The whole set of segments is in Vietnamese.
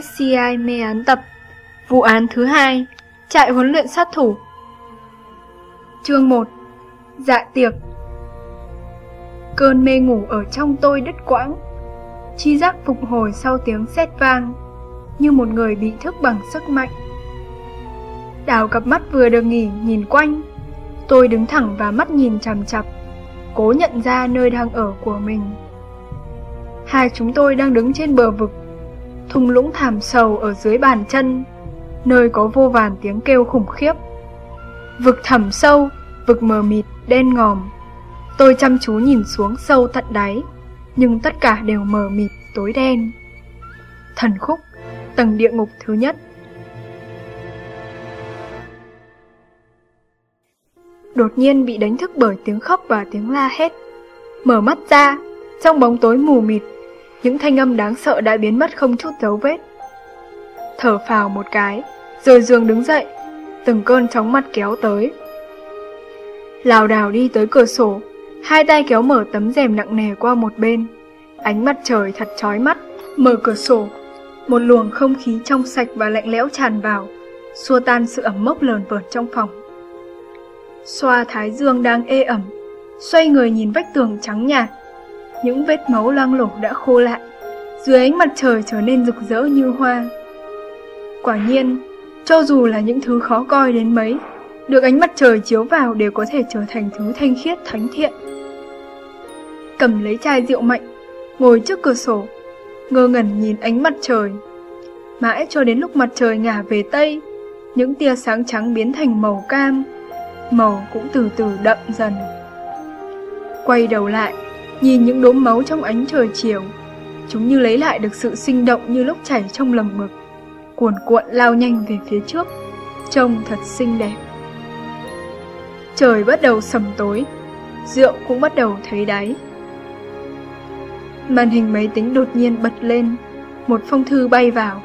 SCI mê án tập, Vụ án thứ hai, Trại huấn luyện sát thủ. Chương 1 Dạ tiệc. Cơn mê ngủ ở trong tôi đứt quãng. Chi giác phục hồi sau tiếng sét vang, Như một người bị thức bằng sức mạnh. Đào cặp mắt vừa được nghỉ nhìn quanh, Tôi đứng thẳng và mắt nhìn chằm chặp Cố nhận ra nơi đang ở của mình. Hai chúng tôi đang đứng trên bờ vực thung lũng thảm sầu ở dưới bàn chân, nơi có vô vàn tiếng kêu khủng khiếp. Vực thẳm sâu, vực mờ mịt, đen ngòm. Tôi chăm chú nhìn xuống sâu tận đáy, nhưng tất cả đều mờ mịt, tối đen. Thần khúc, tầng địa ngục thứ nhất. Đột nhiên bị đánh thức bởi tiếng khóc và tiếng la hét. Mở mắt ra, trong bóng tối mù mịt những thanh âm đáng sợ đã biến mất không chút dấu vết. Thở phào một cái, rồi Dương đứng dậy, từng cơn chóng mặt kéo tới. Lào đào đi tới cửa sổ, hai tay kéo mở tấm rèm nặng nề qua một bên. Ánh mặt trời thật chói mắt, mở cửa sổ. Một luồng không khí trong sạch và lạnh lẽo tràn vào, xua tan sự ẩm mốc lờn vợt trong phòng. Xoa thái dương đang ê ẩm, xoay người nhìn vách tường trắng nhạt, những vết máu loang lổ đã khô lại, dưới ánh mặt trời trở nên rực rỡ như hoa. Quả nhiên, cho dù là những thứ khó coi đến mấy, được ánh mặt trời chiếu vào đều có thể trở thành thứ thanh khiết thánh thiện. Cầm lấy chai rượu mạnh, ngồi trước cửa sổ, ngơ ngẩn nhìn ánh mặt trời. Mãi cho đến lúc mặt trời ngả về Tây, những tia sáng trắng biến thành màu cam, màu cũng từ từ đậm dần. Quay đầu lại, Nhìn những đốm máu trong ánh trời chiều, chúng như lấy lại được sự sinh động như lúc chảy trong lồng ngực, cuồn cuộn lao nhanh về phía trước, trông thật xinh đẹp. Trời bắt đầu sầm tối, rượu cũng bắt đầu thấy đáy. Màn hình máy tính đột nhiên bật lên, một phong thư bay vào.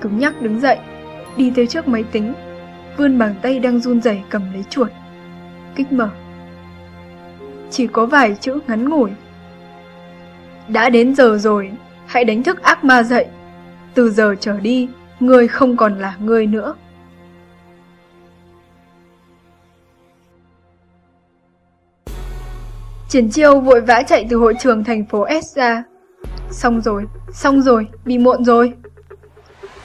Cứng nhắc đứng dậy, đi tới trước máy tính, vươn bàn tay đang run rẩy cầm lấy chuột. Kích mở chỉ có vài chữ ngắn ngủi. Đã đến giờ rồi, hãy đánh thức ác ma dậy. Từ giờ trở đi, ngươi không còn là ngươi nữa. Triển chiêu vội vã chạy từ hội trường thành phố S ra. Xong rồi, xong rồi, bị muộn rồi.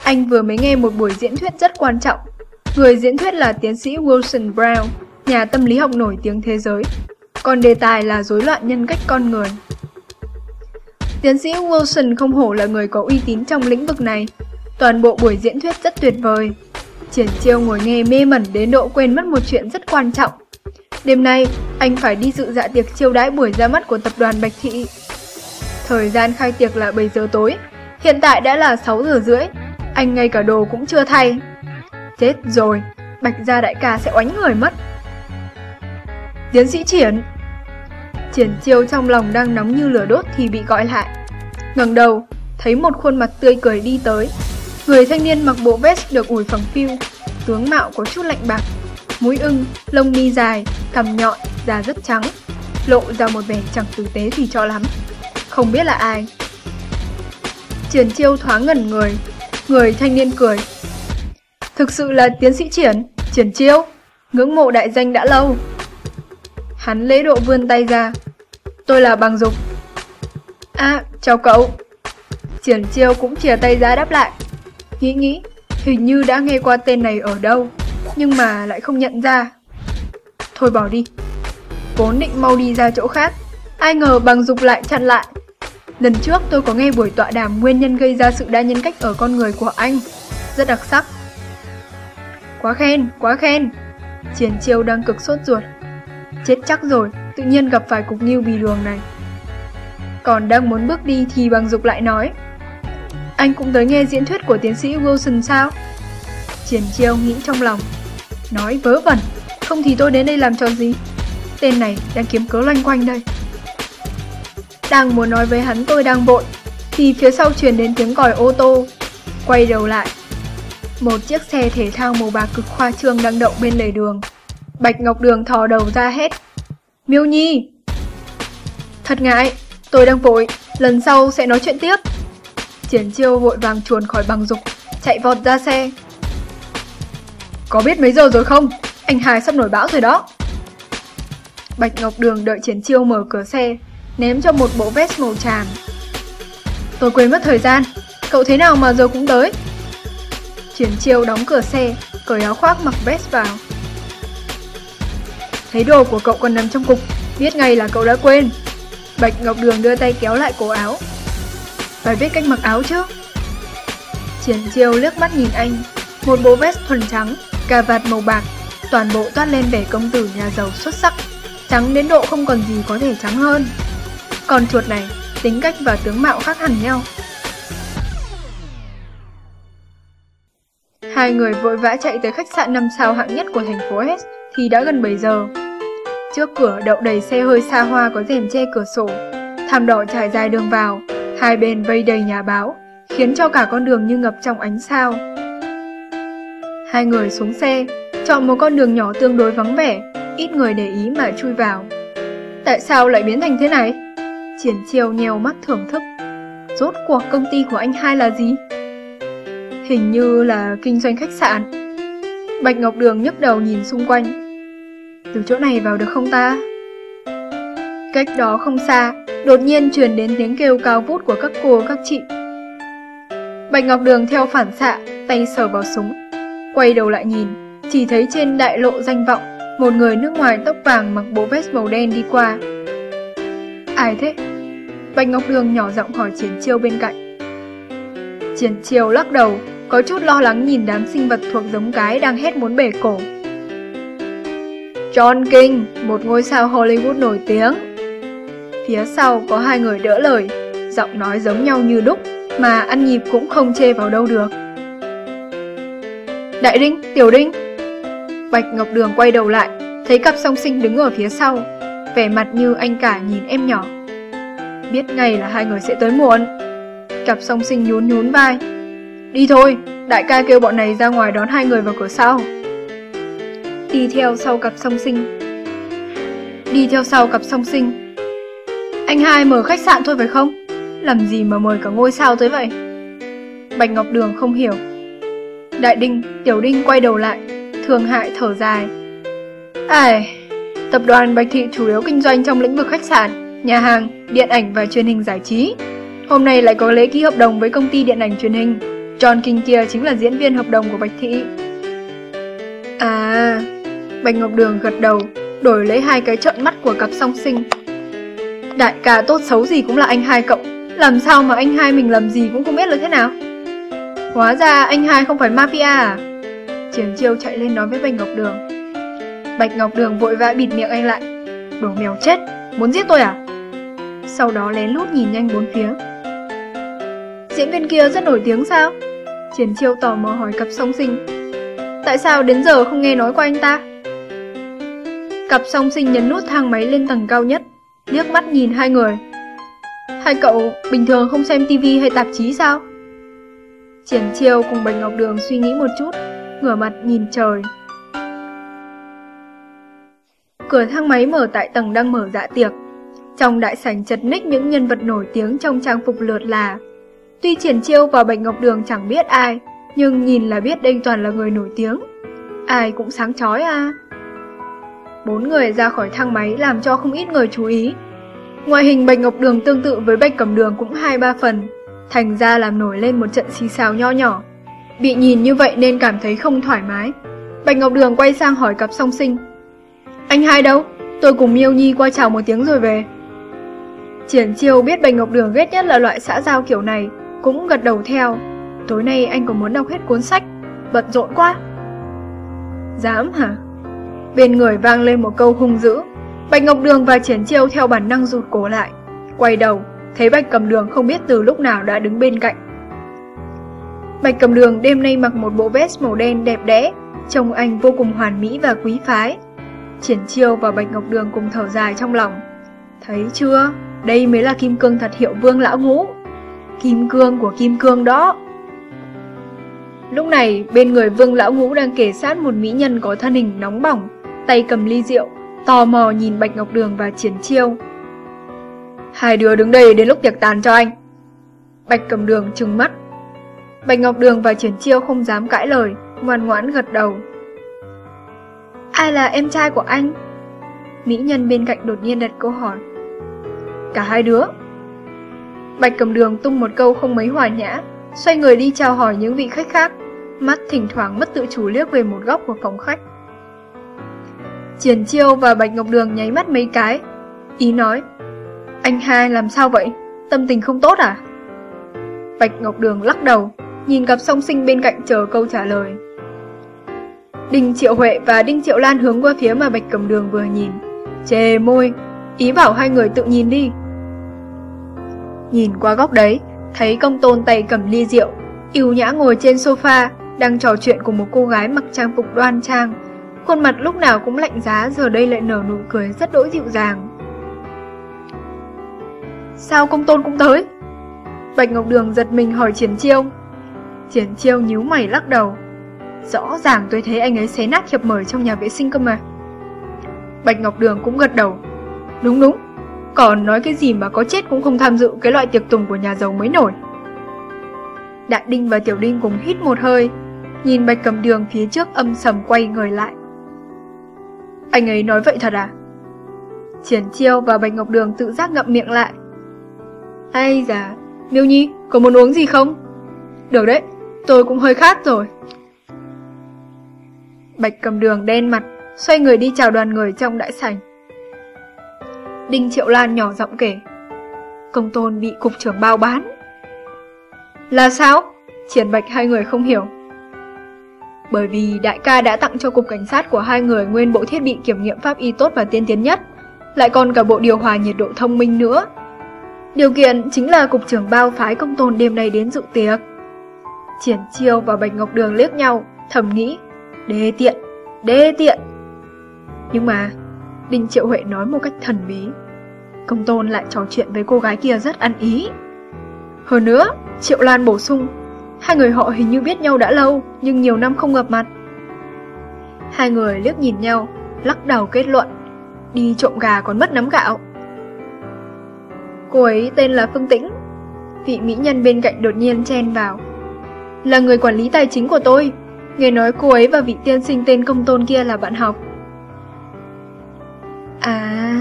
Anh vừa mới nghe một buổi diễn thuyết rất quan trọng. Người diễn thuyết là tiến sĩ Wilson Brown, nhà tâm lý học nổi tiếng thế giới, còn đề tài là rối loạn nhân cách con người. Tiến sĩ Wilson không hổ là người có uy tín trong lĩnh vực này. Toàn bộ buổi diễn thuyết rất tuyệt vời. Triển chiêu ngồi nghe mê mẩn đến độ quên mất một chuyện rất quan trọng. Đêm nay, anh phải đi dự dạ tiệc chiêu đãi buổi ra mắt của tập đoàn Bạch Thị. Thời gian khai tiệc là 7 giờ tối, hiện tại đã là 6 giờ rưỡi, anh ngay cả đồ cũng chưa thay. Chết rồi, Bạch Gia đại ca sẽ oánh người mất. Tiến sĩ Triển, Triển chiêu trong lòng đang nóng như lửa đốt thì bị gọi lại. ngẩng đầu, thấy một khuôn mặt tươi cười đi tới. Người thanh niên mặc bộ vest được ủi phẳng phiu, tướng mạo có chút lạnh bạc, mũi ưng, lông mi dài, cằm nhọn, da rất trắng, lộ ra một vẻ chẳng tử tế thì cho lắm. Không biết là ai. Triển chiêu thoáng ngẩn người, người thanh niên cười. Thực sự là tiến sĩ Triển, Triển chiêu, ngưỡng mộ đại danh đã lâu. Hắn lễ độ vươn tay ra. Tôi là bằng dục. À, chào cậu. Triển chiêu cũng chìa tay ra đáp lại. Nghĩ nghĩ, hình như đã nghe qua tên này ở đâu, nhưng mà lại không nhận ra. Thôi bỏ đi. Vốn định mau đi ra chỗ khác, ai ngờ bằng dục lại chặn lại. Lần trước tôi có nghe buổi tọa đàm nguyên nhân gây ra sự đa nhân cách ở con người của anh. Rất đặc sắc. Quá khen, quá khen. Triển chiêu đang cực sốt ruột. Chết chắc rồi, tự nhiên gặp phải cục nghiêu bì đường này. Còn đang muốn bước đi thì bằng dục lại nói. Anh cũng tới nghe diễn thuyết của tiến sĩ Wilson sao? Triển chiêu nghĩ trong lòng. Nói vớ vẩn, không thì tôi đến đây làm cho gì? Tên này đang kiếm cớ loanh quanh đây. Đang muốn nói với hắn tôi đang vội, thì phía sau truyền đến tiếng còi ô tô. Quay đầu lại, một chiếc xe thể thao màu bạc cực khoa trương đang đậu bên lề đường. Bạch Ngọc Đường thò đầu ra hết. Miêu Nhi! Thật ngại, tôi đang vội, lần sau sẽ nói chuyện tiếp. Triển chiêu vội vàng chuồn khỏi bằng dục, chạy vọt ra xe. Có biết mấy giờ rồi không? Anh Hải sắp nổi bão rồi đó. Bạch Ngọc Đường đợi Triển chiêu mở cửa xe, ném cho một bộ vest màu tràm. Tôi quên mất thời gian, cậu thế nào mà giờ cũng tới? Triển chiêu đóng cửa xe, cởi áo khoác mặc vest vào. Thấy đồ của cậu còn nằm trong cục, biết ngay là cậu đã quên. Bạch Ngọc Đường đưa tay kéo lại cổ áo. Phải biết cách mặc áo chứ. Triển chiêu liếc mắt nhìn anh, một bộ vest thuần trắng, cà vạt màu bạc, toàn bộ toát lên vẻ công tử nhà giàu xuất sắc, trắng đến độ không còn gì có thể trắng hơn. Còn chuột này, tính cách và tướng mạo khác hẳn nhau. Hai người vội vã chạy tới khách sạn 5 sao hạng nhất của thành phố S thì đã gần 7 giờ. Trước cửa đậu đầy xe hơi xa hoa có rèm che cửa sổ, thảm đỏ trải dài đường vào, hai bên vây đầy nhà báo, khiến cho cả con đường như ngập trong ánh sao. Hai người xuống xe, chọn một con đường nhỏ tương đối vắng vẻ, ít người để ý mà chui vào. Tại sao lại biến thành thế này? Triển chiều nhèo mắt thưởng thức. Rốt cuộc công ty của anh hai là gì? Hình như là kinh doanh khách sạn. Bạch Ngọc Đường nhấc đầu nhìn xung quanh. Từ chỗ này vào được không ta? Cách đó không xa, đột nhiên truyền đến tiếng kêu cao vút của các cô các chị. Bạch Ngọc Đường theo phản xạ, tay sờ vào súng. Quay đầu lại nhìn, chỉ thấy trên đại lộ danh vọng, một người nước ngoài tóc vàng mặc bộ vest màu đen đi qua. Ai thế? Bạch Ngọc Đường nhỏ giọng hỏi Triển Chiêu bên cạnh. Triển Chiêu lắc đầu, có chút lo lắng nhìn đám sinh vật thuộc giống cái đang hét muốn bể cổ. John King, một ngôi sao Hollywood nổi tiếng. Phía sau có hai người đỡ lời, giọng nói giống nhau như đúc, mà ăn nhịp cũng không chê vào đâu được. Đại Đinh, Tiểu Đinh. Bạch Ngọc Đường quay đầu lại, thấy cặp song sinh đứng ở phía sau, vẻ mặt như anh cả nhìn em nhỏ. Biết ngay là hai người sẽ tới muộn. Cặp song sinh nhún nhún vai, Đi thôi, đại ca kêu bọn này ra ngoài đón hai người vào cửa sau. Đi theo sau cặp song sinh. Đi theo sau cặp song sinh. Anh hai mở khách sạn thôi phải không? Làm gì mà mời cả ngôi sao tới vậy? Bạch Ngọc Đường không hiểu. Đại Đinh, Tiểu Đinh quay đầu lại, thường hại thở dài. Ai, tập đoàn Bạch Thị chủ yếu kinh doanh trong lĩnh vực khách sạn, nhà hàng, điện ảnh và truyền hình giải trí. Hôm nay lại có lễ ký hợp đồng với công ty điện ảnh truyền hình John King kia chính là diễn viên hợp đồng của Bạch Thị. À, Bạch Ngọc Đường gật đầu, đổi lấy hai cái trợn mắt của cặp song sinh. Đại ca tốt xấu gì cũng là anh hai cậu, làm sao mà anh hai mình làm gì cũng không biết là thế nào? Hóa ra anh hai không phải mafia à? Triển chiêu chạy lên nói với Bạch Ngọc Đường. Bạch Ngọc Đường vội vã bịt miệng anh lại. Đồ mèo chết, muốn giết tôi à? Sau đó lén lút nhìn nhanh bốn phía. Diễn viên kia rất nổi tiếng sao? Triển chiêu tò mò hỏi cặp song sinh Tại sao đến giờ không nghe nói qua anh ta? Cặp song sinh nhấn nút thang máy lên tầng cao nhất liếc mắt nhìn hai người Hai cậu bình thường không xem tivi hay tạp chí sao? Triển chiêu cùng Bạch Ngọc Đường suy nghĩ một chút Ngửa mặt nhìn trời Cửa thang máy mở tại tầng đang mở dạ tiệc Trong đại sảnh chật ních những nhân vật nổi tiếng trong trang phục lượt là Tuy Triển Chiêu và Bạch Ngọc Đường chẳng biết ai, nhưng nhìn là biết đây toàn là người nổi tiếng. Ai cũng sáng chói à. Bốn người ra khỏi thang máy làm cho không ít người chú ý. Ngoại hình Bạch Ngọc Đường tương tự với Bạch Cẩm Đường cũng hai ba phần, thành ra làm nổi lên một trận xì xào nho nhỏ. Bị nhìn như vậy nên cảm thấy không thoải mái. Bạch Ngọc Đường quay sang hỏi cặp song sinh. Anh hai đâu? Tôi cùng Miêu Nhi qua chào một tiếng rồi về. Triển Chiêu biết Bạch Ngọc Đường ghét nhất là loại xã giao kiểu này, cũng gật đầu theo. Tối nay anh có muốn đọc hết cuốn sách, bận rộn quá. Dám hả? Bên người vang lên một câu hung dữ. Bạch Ngọc Đường và Triển Chiêu theo bản năng rụt cổ lại. Quay đầu, thấy Bạch Cầm Đường không biết từ lúc nào đã đứng bên cạnh. Bạch Cầm Đường đêm nay mặc một bộ vest màu đen đẹp đẽ, trông anh vô cùng hoàn mỹ và quý phái. Triển Chiêu và Bạch Ngọc Đường cùng thở dài trong lòng. Thấy chưa, đây mới là kim cương thật hiệu vương lão ngũ. Kim cương của kim cương đó. Lúc này, bên người vương lão ngũ đang kể sát một mỹ nhân có thân hình nóng bỏng, tay cầm ly rượu, tò mò nhìn Bạch Ngọc Đường và Triển Chiêu. Hai đứa đứng đây đến lúc tiệc tàn cho anh. Bạch cầm đường trừng mắt. Bạch Ngọc Đường và Triển Chiêu không dám cãi lời, ngoan ngoãn gật đầu. Ai là em trai của anh? Mỹ nhân bên cạnh đột nhiên đặt câu hỏi. Cả hai đứa. Bạch cầm đường tung một câu không mấy hòa nhã, xoay người đi chào hỏi những vị khách khác, mắt thỉnh thoảng mất tự chủ liếc về một góc của phòng khách. Triển Chiêu và Bạch Ngọc Đường nháy mắt mấy cái, ý nói, anh hai làm sao vậy? Tâm tình không tốt à? Bạch Ngọc Đường lắc đầu, nhìn cặp song sinh bên cạnh chờ câu trả lời. Đinh Triệu Huệ và Đinh Triệu Lan hướng qua phía mà Bạch Cầm Đường vừa nhìn, chề môi, ý bảo hai người tự nhìn đi. Nhìn qua góc đấy, thấy công tôn tay cầm ly rượu, yêu nhã ngồi trên sofa, đang trò chuyện cùng một cô gái mặc trang phục đoan trang. Khuôn mặt lúc nào cũng lạnh giá giờ đây lại nở nụ cười rất đỗi dịu dàng. Sao công tôn cũng tới? Bạch Ngọc Đường giật mình hỏi Triển Chiêu. Triển Chiêu nhíu mày lắc đầu. Rõ ràng tôi thấy anh ấy xé nát hiệp mời trong nhà vệ sinh cơ mà. Bạch Ngọc Đường cũng gật đầu. Đúng đúng, còn nói cái gì mà có chết cũng không tham dự cái loại tiệc tùng của nhà giàu mới nổi. Đại Đinh và Tiểu Đinh cùng hít một hơi, nhìn Bạch Cầm Đường phía trước âm sầm quay người lại. Anh ấy nói vậy thật à? Triển Chiêu và Bạch Ngọc Đường tự giác ngậm miệng lại. ai da, Miêu Nhi, có muốn uống gì không? Được đấy, tôi cũng hơi khát rồi. Bạch cầm đường đen mặt, xoay người đi chào đoàn người trong đại sảnh. Đinh Triệu Lan nhỏ giọng kể. Công tôn bị cục trưởng bao bán. Là sao? Triển bạch hai người không hiểu. Bởi vì đại ca đã tặng cho cục cảnh sát của hai người nguyên bộ thiết bị kiểm nghiệm pháp y tốt và tiên tiến nhất, lại còn cả bộ điều hòa nhiệt độ thông minh nữa. Điều kiện chính là cục trưởng bao phái công tôn đêm nay đến dự tiệc. Triển chiêu và Bạch Ngọc Đường liếc nhau, thầm nghĩ, đê tiện, đê tiện. Nhưng mà, Đinh Triệu Huệ nói một cách thần bí. Công tôn lại trò chuyện với cô gái kia rất ăn ý. Hơn nữa, Triệu Lan bổ sung, hai người họ hình như biết nhau đã lâu, nhưng nhiều năm không gặp mặt. Hai người liếc nhìn nhau, lắc đầu kết luận, đi trộm gà còn mất nắm gạo. Cô ấy tên là Phương Tĩnh. Vị mỹ nhân bên cạnh đột nhiên chen vào. Là người quản lý tài chính của tôi. Nghe nói cô ấy và vị tiên sinh tên công tôn kia là bạn học. À...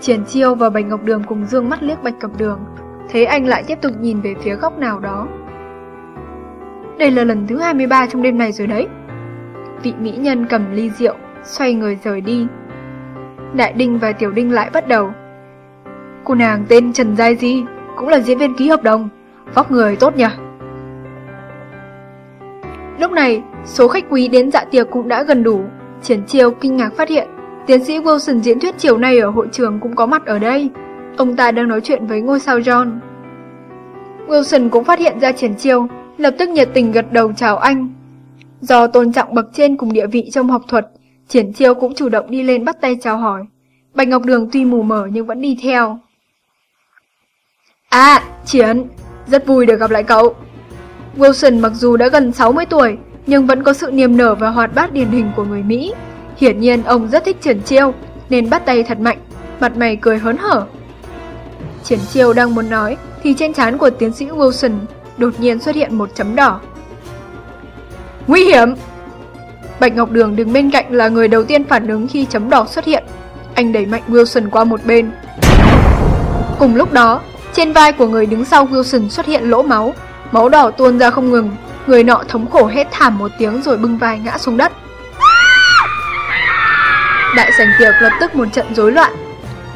Triển Chiêu và Bạch Ngọc Đường cùng dương mắt liếc Bạch Cẩm Đường. thấy anh lại tiếp tục nhìn về phía góc nào đó. Đây là lần thứ 23 trong đêm này rồi đấy. Vị mỹ nhân cầm ly rượu, xoay người rời đi. Đại Đinh và Tiểu Đinh lại bắt đầu. Cô nàng tên Trần Giai Di, cũng là diễn viên ký hợp đồng, vóc người tốt nhỉ. Lúc này, số khách quý đến dạ tiệc cũng đã gần đủ. Triển Chiêu kinh ngạc phát hiện, tiến sĩ Wilson diễn thuyết chiều nay ở hội trường cũng có mặt ở đây. Ông ta đang nói chuyện với ngôi sao John. Wilson cũng phát hiện ra Triển Chiêu, lập tức nhiệt tình gật đầu chào anh. Do tôn trọng bậc trên cùng địa vị trong học thuật, Triển Chiêu cũng chủ động đi lên bắt tay chào hỏi. Bạch Ngọc Đường tuy mù mờ nhưng vẫn đi theo. À, Triển, rất vui được gặp lại cậu. Wilson mặc dù đã gần 60 tuổi, nhưng vẫn có sự niềm nở và hoạt bát điển hình của người Mỹ. Hiển nhiên ông rất thích Triển Chiêu, nên bắt tay thật mạnh, mặt mày cười hớn hở. Triển Chiêu đang muốn nói, thì trên trán của tiến sĩ Wilson đột nhiên xuất hiện một chấm đỏ. Nguy hiểm! Bạch Ngọc Đường đứng bên cạnh là người đầu tiên phản ứng khi chấm đỏ xuất hiện. Anh đẩy mạnh Wilson qua một bên. Cùng lúc đó, trên vai của người đứng sau Wilson xuất hiện lỗ máu, máu đỏ tuôn ra không ngừng, người nọ thống khổ hết thảm một tiếng rồi bưng vai ngã xuống đất. Đại sảnh tiệc lập tức một trận rối loạn.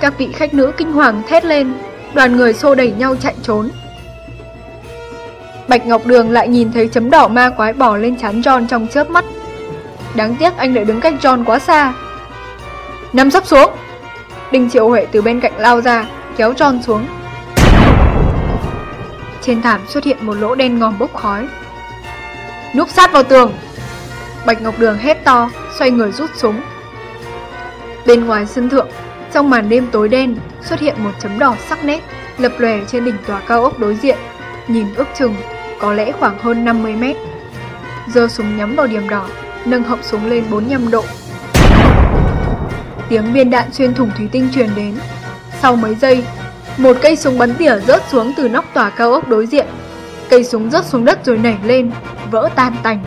Các vị khách nữ kinh hoàng thét lên, đoàn người xô đẩy nhau chạy trốn. Bạch Ngọc Đường lại nhìn thấy chấm đỏ ma quái bỏ lên chán John trong chớp mắt. Đáng tiếc anh lại đứng cách John quá xa. Nằm sắp xuống. Đinh Triệu Huệ từ bên cạnh lao ra, kéo John xuống. Trên thảm xuất hiện một lỗ đen ngòm bốc khói. Núp sát vào tường. Bạch Ngọc Đường hét to, xoay người rút súng. Bên ngoài sân thượng, trong màn đêm tối đen, xuất hiện một chấm đỏ sắc nét, lập lòe trên đỉnh tòa cao ốc đối diện, nhìn ước chừng, có lẽ khoảng hơn 50 mét. Giơ súng nhắm vào điểm đỏ, nâng họng súng lên 45 độ. Tiếng viên đạn xuyên thủng thủy tinh truyền đến. Sau mấy giây, Một cây súng bắn tỉa rớt xuống từ nóc tòa cao ốc đối diện. Cây súng rớt xuống đất rồi nảy lên, vỡ tan tành.